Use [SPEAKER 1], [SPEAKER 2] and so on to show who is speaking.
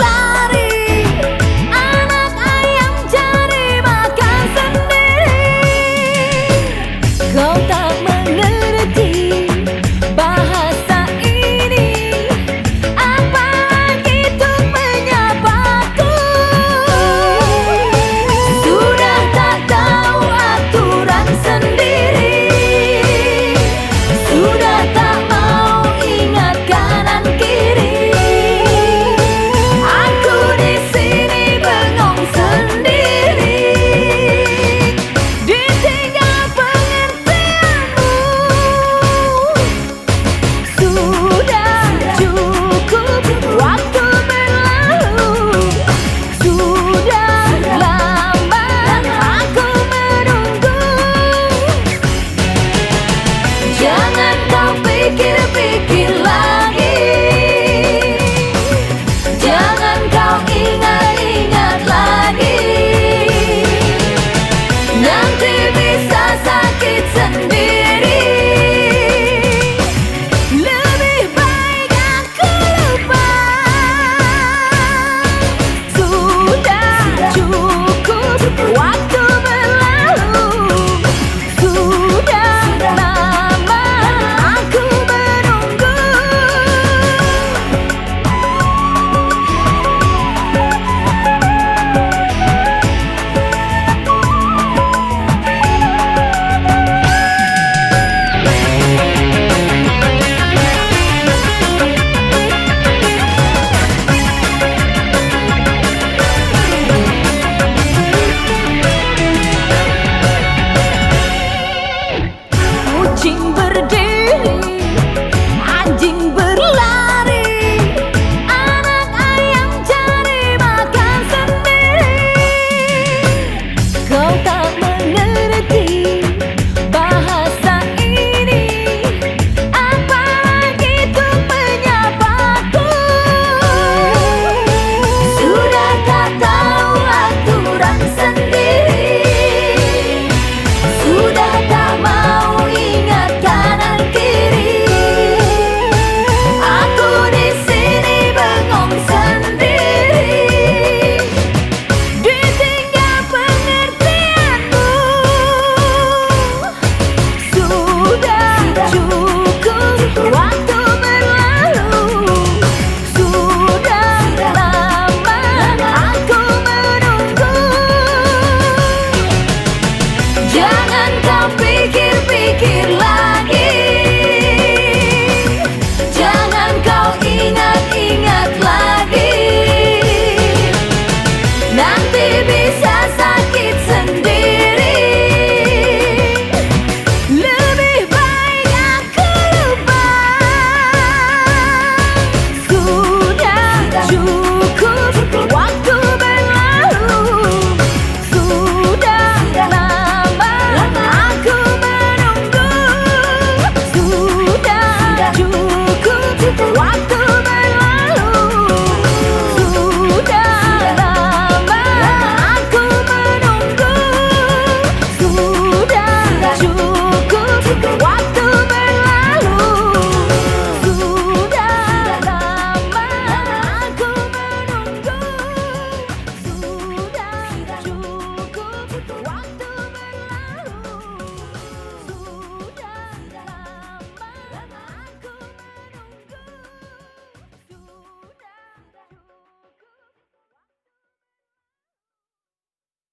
[SPEAKER 1] around Jangan kau pikir-pikir lagi. Jangan kau ingat-ingat lagi. Nanti bisa sakit sendiri.